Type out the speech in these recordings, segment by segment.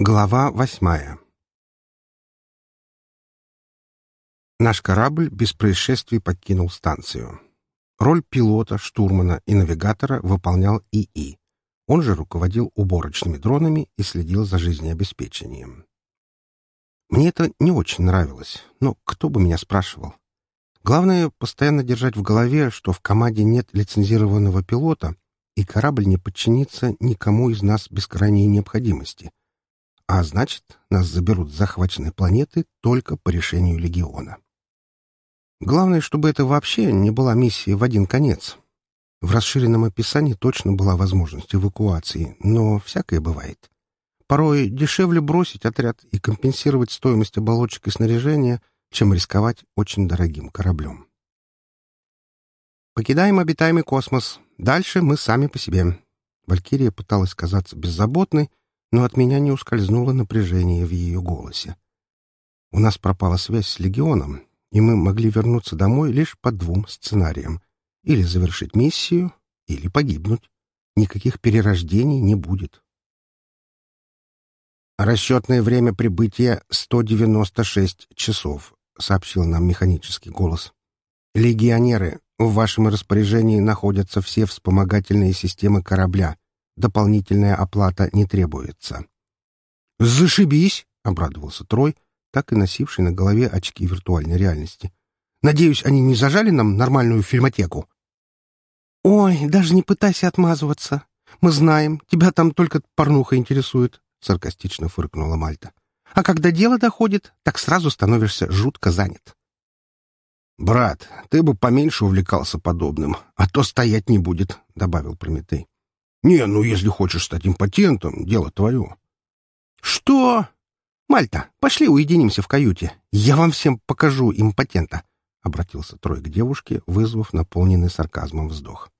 Глава восьмая Наш корабль без происшествий покинул станцию. Роль пилота, штурмана и навигатора выполнял ИИ. Он же руководил уборочными дронами и следил за жизнеобеспечением. Мне это не очень нравилось, но кто бы меня спрашивал. Главное — постоянно держать в голове, что в команде нет лицензированного пилота, и корабль не подчинится никому из нас без крайней необходимости. А значит, нас заберут с захваченной планеты только по решению Легиона. Главное, чтобы это вообще не была миссия в один конец. В расширенном описании точно была возможность эвакуации, но всякое бывает. Порой дешевле бросить отряд и компенсировать стоимость оболочек и снаряжения, чем рисковать очень дорогим кораблем. Покидаем обитаемый космос. Дальше мы сами по себе. Валькирия пыталась казаться беззаботной, но от меня не ускользнуло напряжение в ее голосе. У нас пропала связь с Легионом, и мы могли вернуться домой лишь по двум сценариям. Или завершить миссию, или погибнуть. Никаких перерождений не будет. «Расчетное время прибытия — 196 часов», — сообщил нам механический голос. «Легионеры, в вашем распоряжении находятся все вспомогательные системы корабля. Дополнительная оплата не требуется». «Зашибись!» — обрадовался Трой, так и носивший на голове очки виртуальной реальности. «Надеюсь, они не зажали нам нормальную фильмотеку?» «Ой, даже не пытайся отмазываться. Мы знаем, тебя там только порнуха интересует», — саркастично фыркнула Мальта. «А когда дело доходит, так сразу становишься жутко занят». «Брат, ты бы поменьше увлекался подобным, а то стоять не будет», — добавил Прометей. «Не, ну если хочешь стать импотентом, дело твое». «Что?» «Мальта, пошли уединимся в каюте. Я вам всем покажу импотента», — обратился Трой к девушке, вызвав наполненный сарказмом вздох.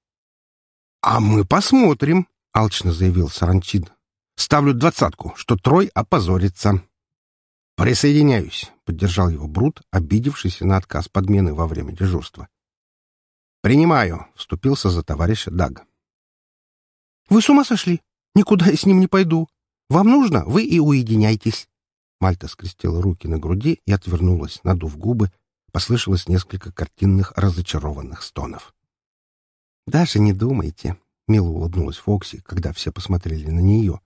«А мы посмотрим», — алчно заявил Саранчид. «Ставлю двадцатку, что Трой опозорится». «Присоединяюсь», — поддержал его Брут, обидевшийся на отказ подмены во время дежурства. «Принимаю», — вступился за товарища Даг. «Вы с ума сошли? Никуда я с ним не пойду. Вам нужно, вы и уединяйтесь». Мальта скрестила руки на груди и отвернулась, надув губы. Послышалось несколько картинных разочарованных стонов. «Даже не думайте», — мило улыбнулась Фокси, когда все посмотрели на нее.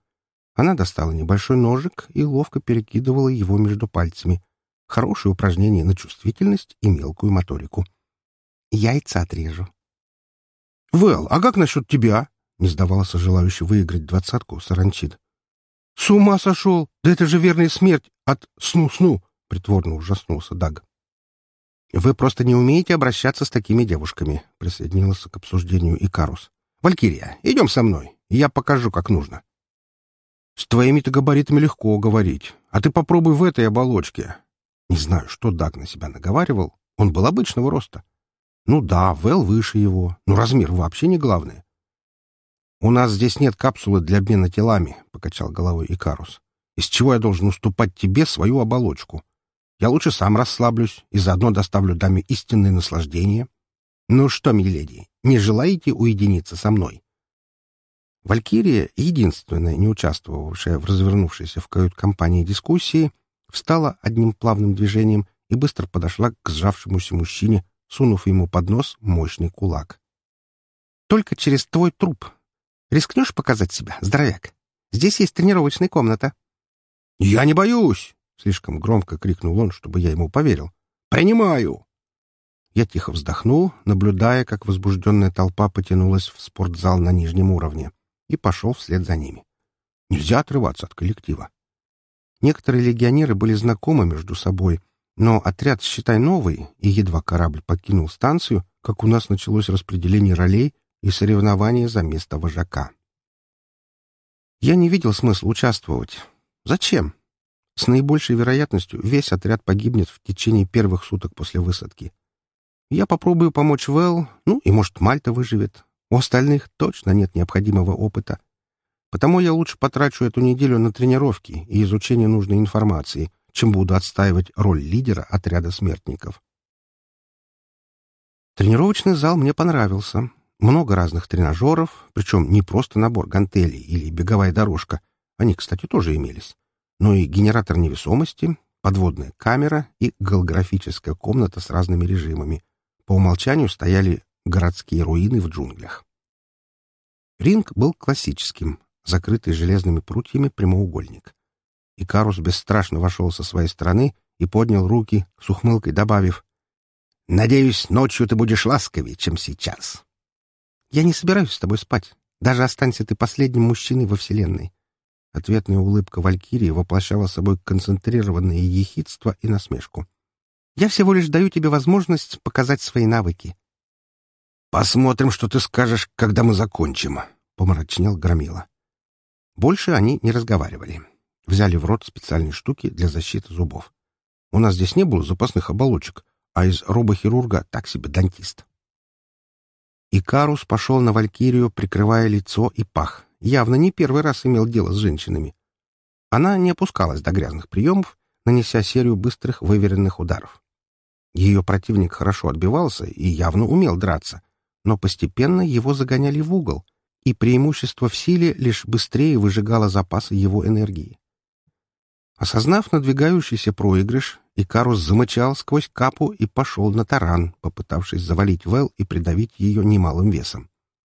Она достала небольшой ножик и ловко перекидывала его между пальцами. Хорошее упражнение на чувствительность и мелкую моторику. «Яйца отрежу». «Вэл, а как насчет тебя?» — не сдавался желающий выиграть двадцатку Саранчид. «С ума сошел! Да это же верная смерть от сну-сну!» — притворно ужаснулся Даг. «Вы просто не умеете обращаться с такими девушками», — присоединился к обсуждению Икарус. «Валькирия, идем со мной, я покажу, как нужно». С твоими-то габаритами легко говорить, а ты попробуй в этой оболочке. Не знаю, что Даг на себя наговаривал. Он был обычного роста. Ну да, Вэл выше его, но размер вообще не главное. «У нас здесь нет капсулы для обмена телами», — покачал головой Икарус. «Из чего я должен уступать тебе свою оболочку? Я лучше сам расслаблюсь и заодно доставлю даме истинное наслаждение. Ну что, миледи, не желаете уединиться со мной?» Валькирия, единственная, не участвовавшая в развернувшейся в кают-компании дискуссии, встала одним плавным движением и быстро подошла к сжавшемуся мужчине, сунув ему под нос мощный кулак. «Только через твой труп. Рискнешь показать себя, здоровяк? Здесь есть тренировочная комната». «Я не боюсь!» — слишком громко крикнул он, чтобы я ему поверил. «Принимаю!» Я тихо вздохнул, наблюдая, как возбужденная толпа потянулась в спортзал на нижнем уровне и пошел вслед за ними. Нельзя отрываться от коллектива. Некоторые легионеры были знакомы между собой, но отряд, считай, новый, и едва корабль покинул станцию, как у нас началось распределение ролей и соревнование за место вожака. Я не видел смысла участвовать. Зачем? С наибольшей вероятностью весь отряд погибнет в течение первых суток после высадки. Я попробую помочь Вэл, ну и, может, Мальта выживет, у остальных точно нет необходимого опыта. Потому я лучше потрачу эту неделю на тренировки и изучение нужной информации, чем буду отстаивать роль лидера отряда смертников. Тренировочный зал мне понравился. Много разных тренажеров, причем не просто набор гантелей или беговая дорожка. Они, кстати, тоже имелись. но и генератор невесомости, подводная камера и голографическая комната с разными режимами. По умолчанию стояли городские руины в джунглях. Ринг был классическим, закрытый железными прутьями прямоугольник. Икарус бесстрашно вошел со своей стороны и поднял руки, с ухмылкой добавив «Надеюсь, ночью ты будешь ласковее, чем сейчас». «Я не собираюсь с тобой спать. Даже останься ты последним мужчиной во Вселенной». Ответная улыбка Валькирии воплощала собой концентрированное ехидство и насмешку. «Я всего лишь даю тебе возможность показать свои навыки». «Посмотрим, что ты скажешь, когда мы закончим», — помрачнел Громила. Больше они не разговаривали. Взяли в рот специальные штуки для защиты зубов. У нас здесь не было запасных оболочек, а из робохирурга так себе дантист. Икарус пошел на Валькирию, прикрывая лицо и пах. Явно не первый раз имел дело с женщинами. Она не опускалась до грязных приемов, нанеся серию быстрых выверенных ударов. Ее противник хорошо отбивался и явно умел драться, но постепенно его загоняли в угол, и преимущество в силе лишь быстрее выжигало запасы его энергии. Осознав надвигающийся проигрыш, Икарус замычал сквозь капу и пошел на таран, попытавшись завалить Вэл и придавить ее немалым весом.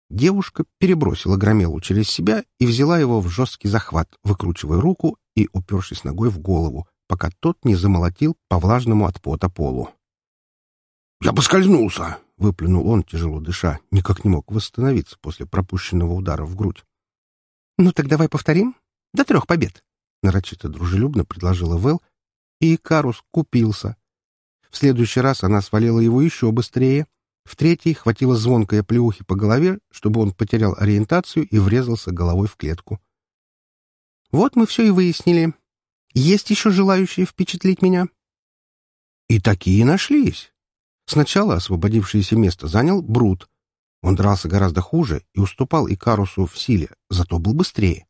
Девушка перебросила громелу через себя и взяла его в жесткий захват, выкручивая руку и упершись ногой в голову, пока тот не замолотил по влажному от пота полу. «Я поскользнулся!» — выплюнул он, тяжело дыша, никак не мог восстановиться после пропущенного удара в грудь. «Ну так давай повторим? До трех побед!» — нарочито дружелюбно предложила Вэл, и Икарус купился. В следующий раз она свалила его еще быстрее. В третий хватило звонкой плеухи по голове, чтобы он потерял ориентацию и врезался головой в клетку. Вот мы все и выяснили. Есть еще желающие впечатлить меня? И такие нашлись. Сначала освободившееся место занял Брут. Он дрался гораздо хуже и уступал Икарусу в силе, зато был быстрее.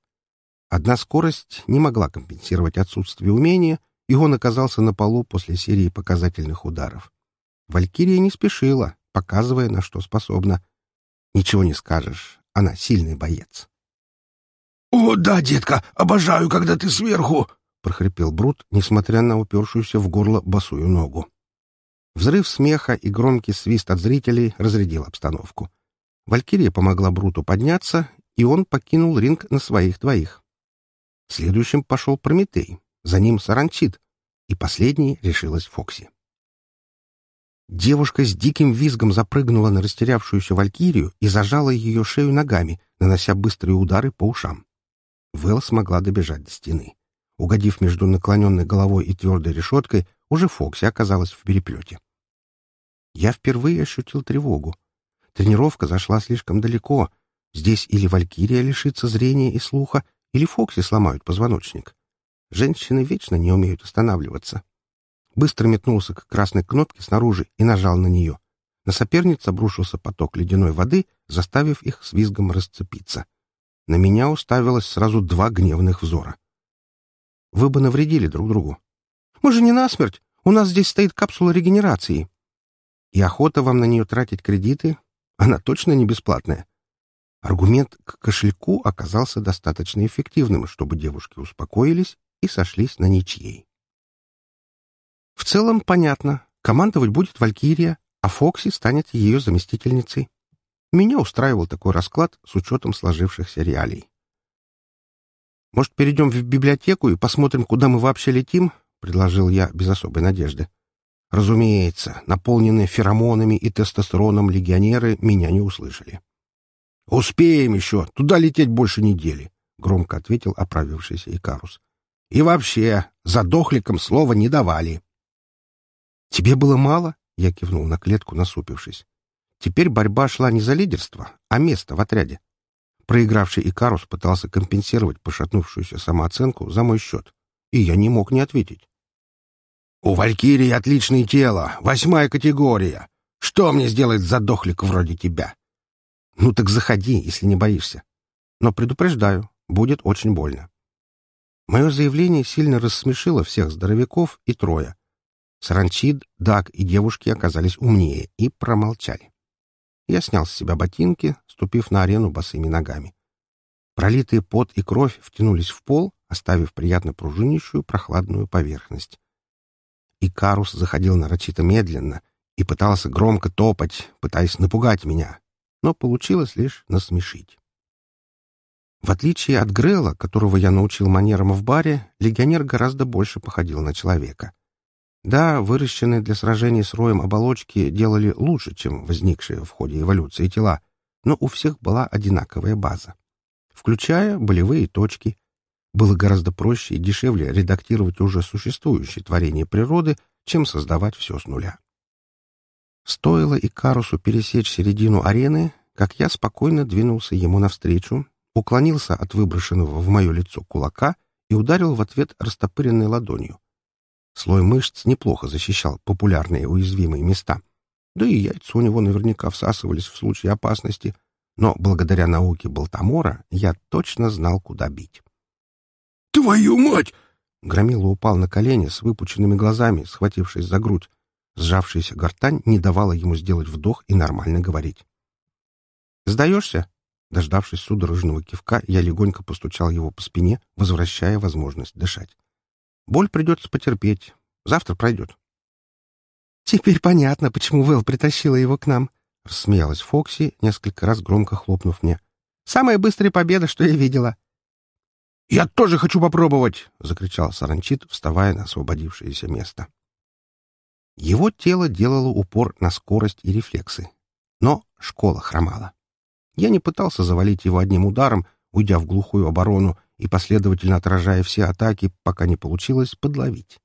Одна скорость не могла компенсировать отсутствие умения, и он оказался на полу после серии показательных ударов. Валькирия не спешила, показывая, на что способна. Ничего не скажешь, она сильный боец. — О, да, детка, обожаю, когда ты сверху! — прохрипел Брут, несмотря на упершуюся в горло босую ногу. Взрыв смеха и громкий свист от зрителей разрядил обстановку. Валькирия помогла Бруту подняться, и он покинул ринг на своих двоих. Следующим пошел Прометей, за ним Саранчит, и последней решилась Фокси. Девушка с диким визгом запрыгнула на растерявшуюся валькирию и зажала ее шею ногами, нанося быстрые удары по ушам. Вэл смогла добежать до стены. Угодив между наклоненной головой и твердой решеткой, уже Фокси оказалась в переплете. Я впервые ощутил тревогу. Тренировка зашла слишком далеко. Здесь или Валькирия лишится зрения и слуха, или Фокси сломают позвоночник. Женщины вечно не умеют останавливаться. Быстро метнулся к красной кнопке снаружи и нажал на нее. На соперниц обрушился поток ледяной воды, заставив их с визгом расцепиться. На меня уставилось сразу два гневных взора. Вы бы навредили друг другу. Мы же не насмерть. У нас здесь стоит капсула регенерации. И охота вам на нее тратить кредиты? Она точно не бесплатная. Аргумент к кошельку оказался достаточно эффективным, чтобы девушки успокоились и сошлись на ничьей. В целом понятно. Командовать будет Валькирия, а Фокси станет ее заместительницей. Меня устраивал такой расклад с учетом сложившихся реалий. «Может, перейдем в библиотеку и посмотрим, куда мы вообще летим?» — предложил я без особой надежды. Разумеется, наполненные феромонами и тестостероном легионеры меня не услышали. «Успеем еще. Туда лететь больше недели», — громко ответил оправившийся Икарус. «И вообще, за дохликом слова не давали». «Тебе было мало?» — я кивнул на клетку, насупившись. Теперь борьба шла не за лидерство, а место в отряде. Проигравший Икарус пытался компенсировать пошатнувшуюся самооценку за мой счет, и я не мог не ответить. «У Валькирии отличное тело, восьмая категория. Что мне сделать задохлик вроде тебя?» Ну так заходи, если не боишься. Но предупреждаю, будет очень больно. Мое заявление сильно рассмешило всех здоровяков и трое. Саранчид, Даг и девушки оказались умнее и промолчали. Я снял с себя ботинки, ступив на арену босыми ногами. Пролитые пот и кровь втянулись в пол, оставив приятно пружинящую прохладную поверхность. Икарус заходил нарочито медленно и пытался громко топать, пытаясь напугать меня, но получилось лишь насмешить. В отличие от Грела, которого я научил манерам в баре, легионер гораздо больше походил на человека. Да, выращенные для сражений с роем оболочки делали лучше, чем возникшие в ходе эволюции тела, но у всех была одинаковая база. Включая болевые точки. Было гораздо проще и дешевле редактировать уже существующие творения природы, чем создавать все с нуля. Стоило Икарусу пересечь середину арены, как я спокойно двинулся ему навстречу, уклонился от выброшенного в мое лицо кулака и ударил в ответ растопыренной ладонью. Слой мышц неплохо защищал популярные уязвимые места. Да и яйца у него наверняка всасывались в случае опасности, но благодаря науке Балтамора я точно знал, куда бить. «Твою мать!» Громила упал на колени с выпученными глазами, схватившись за грудь. Сжавшаяся гортань не давала ему сделать вдох и нормально говорить. «Сдаешься?» Дождавшись судорожного кивка, я легонько постучал его по спине, возвращая возможность дышать. «Боль придется потерпеть. Завтра пройдет». «Теперь понятно, почему Вэл притащила его к нам», — рассмеялась Фокси, несколько раз громко хлопнув мне. «Самая быстрая победа, что я видела». «Я тоже хочу попробовать!» — закричал Саранчит, вставая на освободившееся место. Его тело делало упор на скорость и рефлексы. Но школа хромала. Я не пытался завалить его одним ударом, уйдя в глухую оборону и последовательно отражая все атаки, пока не получилось подловить.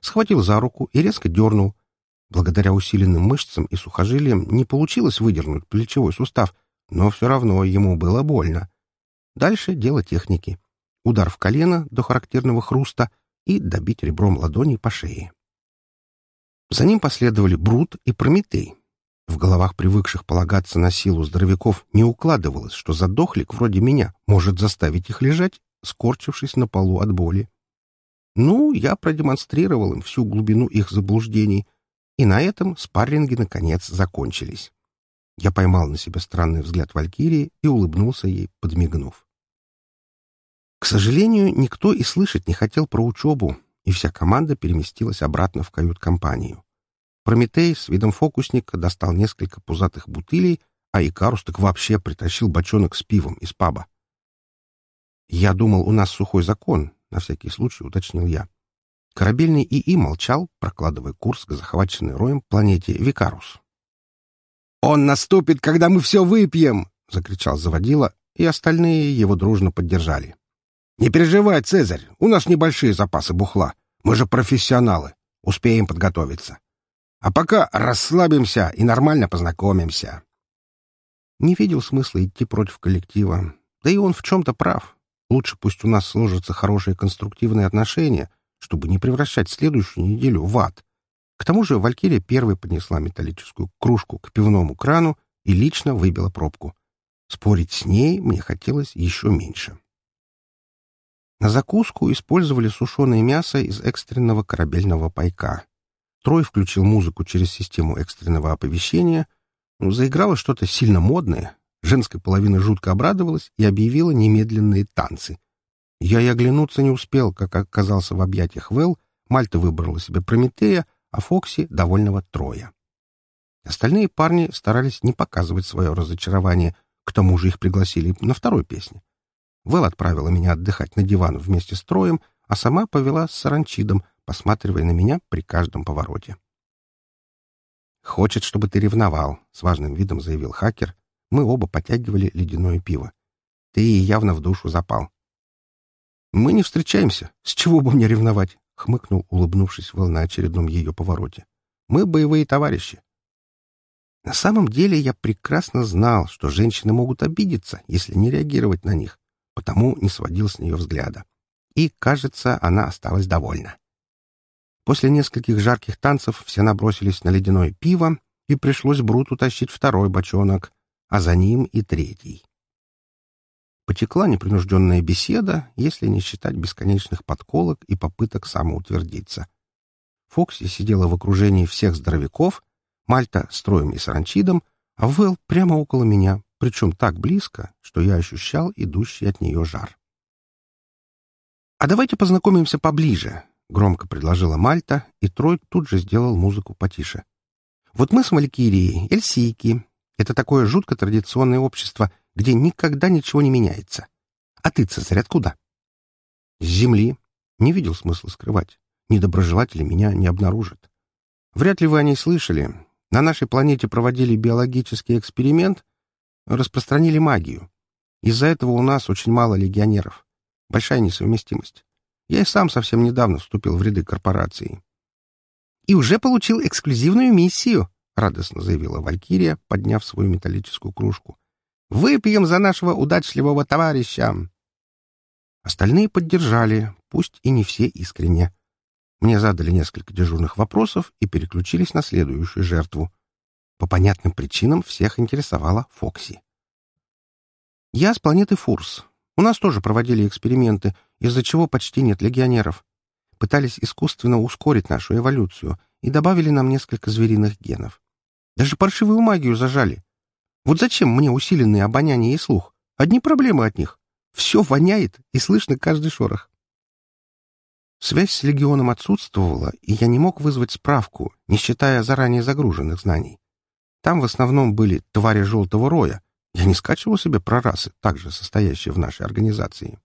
Схватил за руку и резко дернул. Благодаря усиленным мышцам и сухожилиям не получилось выдернуть плечевой сустав, но все равно ему было больно. Дальше дело техники. Удар в колено до характерного хруста и добить ребром ладони по шее. За ним последовали Брут и Прометей, в головах привыкших полагаться на силу здоровяков не укладывалось, что задохлик вроде меня может заставить их лежать, скорчившись на полу от боли. Ну, я продемонстрировал им всю глубину их заблуждений, и на этом спарринги наконец закончились. Я поймал на себя странный взгляд Валькирии и улыбнулся ей, подмигнув. К сожалению, никто и слышать не хотел про учебу, и вся команда переместилась обратно в кают-компанию. Прометей с видом фокусника достал несколько пузатых бутылей, а Икарус так вообще притащил бочонок с пивом из паба. «Я думал, у нас сухой закон», — на всякий случай уточнил я. Корабельный ИИ молчал, прокладывая курс к захваченной роем планете Викарус. «Он наступит, когда мы все выпьем!» — закричал заводила, и остальные его дружно поддержали. «Не переживай, Цезарь, у нас небольшие запасы бухла. Мы же профессионалы. Успеем подготовиться. А пока расслабимся и нормально познакомимся. Не видел смысла идти против коллектива. Да и он в чем-то прав. Лучше пусть у нас сложатся хорошие конструктивные отношения, чтобы не превращать следующую неделю в ад. К тому же Валькирия первой поднесла металлическую кружку к пивному крану и лично выбила пробку. Спорить с ней мне хотелось еще меньше. На закуску использовали сушеное мясо из экстренного корабельного пайка. Трой включил музыку через систему экстренного оповещения. Ну, заиграло что-то сильно модное. Женская половина жутко обрадовалась и объявила немедленные танцы. Я и оглянуться не успел, как оказался в объятиях Вэл. Мальта выбрала себе Прометея, а Фокси — довольного Троя. Остальные парни старались не показывать свое разочарование, к тому же их пригласили на второй песне. Вэл отправила меня отдыхать на диван вместе с Троем, а сама повела с Саранчидом, посматривая на меня при каждом повороте. «Хочет, чтобы ты ревновал», — с важным видом заявил хакер. Мы оба потягивали ледяное пиво. «Ты явно в душу запал». «Мы не встречаемся. С чего бы мне ревновать?» — хмыкнул, улыбнувшись Вэл на очередном ее повороте. «Мы боевые товарищи». На самом деле я прекрасно знал, что женщины могут обидеться, если не реагировать на них, потому не сводил с нее взгляда. И, кажется, она осталась довольна. После нескольких жарких танцев все набросились на ледяное пиво, и пришлось Бруту тащить второй бочонок, а за ним и третий. Потекла непринужденная беседа, если не считать бесконечных подколок и попыток самоутвердиться. Фокси сидела в окружении всех здоровяков, Мальта с Троем и Саранчидом, а Вэл прямо около меня, причем так близко, что я ощущал идущий от нее жар. «А давайте познакомимся поближе», — громко предложила Мальта, и Трой тут же сделал музыку потише. «Вот мы с Валькирией, эльсийки. Это такое жутко традиционное общество, где никогда ничего не меняется. А ты, Цезарь, откуда?» «С земли. Не видел смысла скрывать. Недоброжелатели меня не обнаружат. Вряд ли вы о ней слышали. На нашей планете проводили биологический эксперимент, распространили магию. Из-за этого у нас очень мало легионеров. Большая несовместимость. Я и сам совсем недавно вступил в ряды корпорации. «И уже получил эксклюзивную миссию», — радостно заявила Валькирия, подняв свою металлическую кружку. «Выпьем за нашего удачливого товарища!» Остальные поддержали, пусть и не все искренне. Мне задали несколько дежурных вопросов и переключились на следующую жертву. По понятным причинам всех интересовала Фокси. «Я с планеты Фурс. У нас тоже проводили эксперименты, из-за чего почти нет легионеров. Пытались искусственно ускорить нашу эволюцию и добавили нам несколько звериных генов. Даже паршивую магию зажали. Вот зачем мне усиленные обоняние и слух? Одни проблемы от них. Все воняет и слышно каждый шорох. Связь с легионом отсутствовала, и я не мог вызвать справку, не считая заранее загруженных знаний. Там в основном были твари желтого роя. Я не скачивал себе прорасы, также состоящие в нашей организации.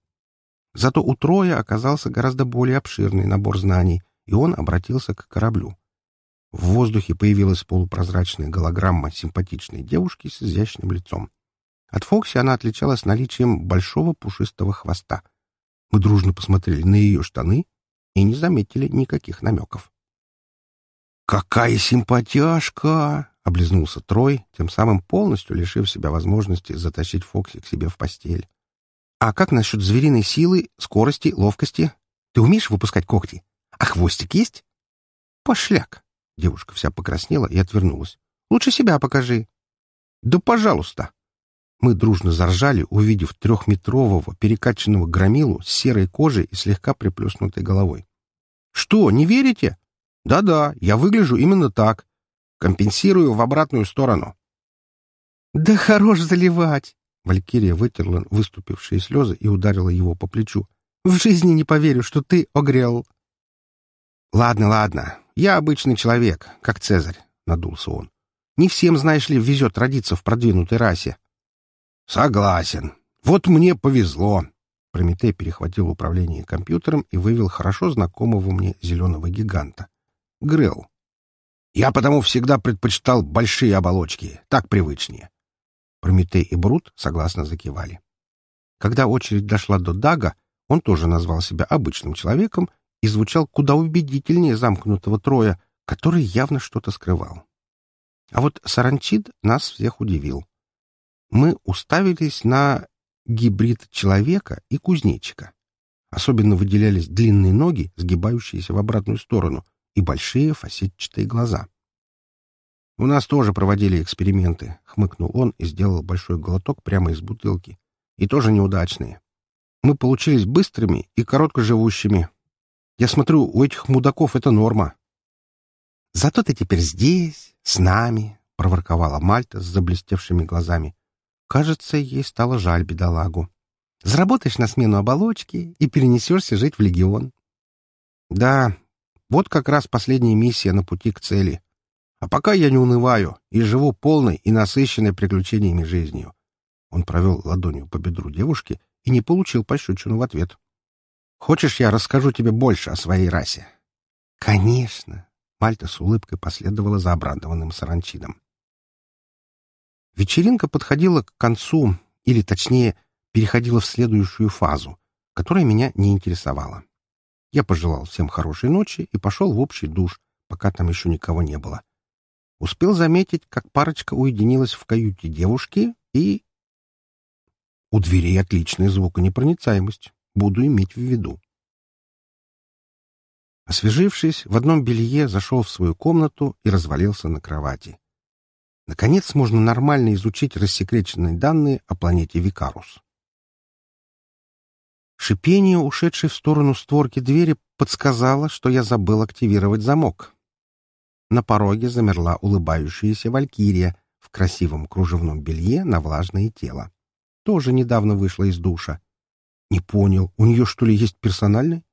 Зато у Троя оказался гораздо более обширный набор знаний, и он обратился к кораблю. В воздухе появилась полупрозрачная голограмма симпатичной девушки с изящным лицом. От Фокси она отличалась наличием большого пушистого хвоста. Мы дружно посмотрели на ее штаны и не заметили никаких намеков. «Какая симпатяшка!» — облизнулся Трой, тем самым полностью лишив себя возможности затащить Фокси к себе в постель. «А как насчет звериной силы, скорости, ловкости? Ты умеешь выпускать когти? А хвостик есть?» «Пошляк!» — девушка вся покраснела и отвернулась. «Лучше себя покажи». «Да пожалуйста!» Мы дружно заржали, увидев трехметрового перекачанного громилу с серой кожей и слегка приплюснутой головой. «Что, не верите?» «Да-да, я выгляжу именно так. Компенсирую в обратную сторону». «Да хорош заливать!» Валькирия вытерла выступившие слезы и ударила его по плечу. «В жизни не поверю, что ты огрел!» «Ладно, ладно. Я обычный человек, как Цезарь», — надулся он. «Не всем, знаешь ли, везет родиться в продвинутой расе. «Согласен. Вот мне повезло». Прометей перехватил управление компьютером и вывел хорошо знакомого мне зеленого гиганта. Грел. «Я потому всегда предпочитал большие оболочки. Так привычнее». Прометей и Брут согласно закивали. Когда очередь дошла до Дага, он тоже назвал себя обычным человеком и звучал куда убедительнее замкнутого Троя, который явно что-то скрывал. А вот Саранчид нас всех удивил мы уставились на гибрид человека и кузнечика. Особенно выделялись длинные ноги, сгибающиеся в обратную сторону, и большие фасетчатые глаза. «У нас тоже проводили эксперименты», — хмыкнул он и сделал большой глоток прямо из бутылки. «И тоже неудачные. Мы получились быстрыми и короткоживущими. Я смотрю, у этих мудаков это норма». «Зато ты теперь здесь, с нами», — проворковала Мальта с заблестевшими глазами. Кажется, ей стало жаль бедолагу. Заработаешь на смену оболочки и перенесешься жить в легион. Да, вот как раз последняя миссия на пути к цели. А пока я не унываю и живу полной и насыщенной приключениями жизнью. Он провел ладонью по бедру девушки и не получил пощечину в ответ. Хочешь, я расскажу тебе больше о своей расе? Конечно. Мальта с улыбкой последовала за обрадованным саранчидом. Вечеринка подходила к концу, или, точнее, переходила в следующую фазу, которая меня не интересовала. Я пожелал всем хорошей ночи и пошел в общий душ, пока там еще никого не было. Успел заметить, как парочка уединилась в каюте девушки и... У дверей отличная звуконепроницаемость. Буду иметь в виду. Освежившись, в одном белье зашел в свою комнату и развалился на кровати. Наконец можно нормально изучить рассекреченные данные о планете Викарус. Шипение, ушедшей в сторону створки двери, подсказало, что я забыл активировать замок. На пороге замерла улыбающаяся валькирия в красивом кружевном белье на влажное тело. Тоже недавно вышла из душа. Не понял, у нее что ли есть персональный?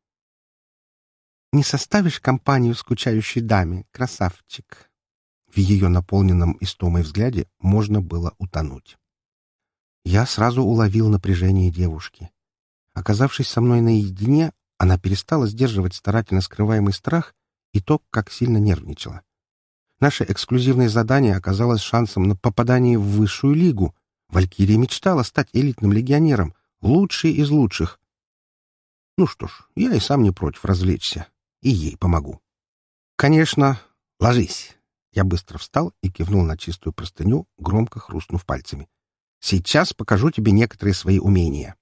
Не составишь компанию скучающей даме, красавчик. В ее наполненном истомой взгляде можно было утонуть. Я сразу уловил напряжение девушки. Оказавшись со мной наедине, она перестала сдерживать старательно скрываемый страх и то, как сильно нервничала. Наше эксклюзивное задание оказалось шансом на попадание в высшую лигу. Валькирия мечтала стать элитным легионером, лучшей из лучших. Ну что ж, я и сам не против развлечься, и ей помогу. Конечно, ложись. Я быстро встал и кивнул на чистую простыню, громко хрустнув пальцами. Сейчас покажу тебе некоторые свои умения.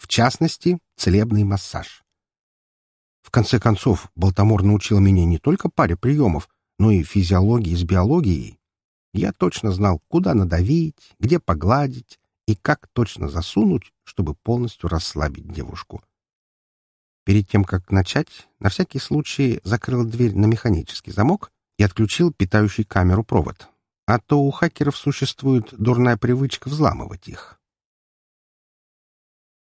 В частности, целебный массаж. В конце концов, Балтамор научил меня не только паре приемов, но и физиологии с биологией. Я точно знал, куда надавить, где погладить и как точно засунуть, чтобы полностью расслабить девушку. Перед тем, как начать, на всякий случай закрыл дверь на механический замок и отключил питающий камеру провод. А то у хакеров существует дурная привычка взламывать их.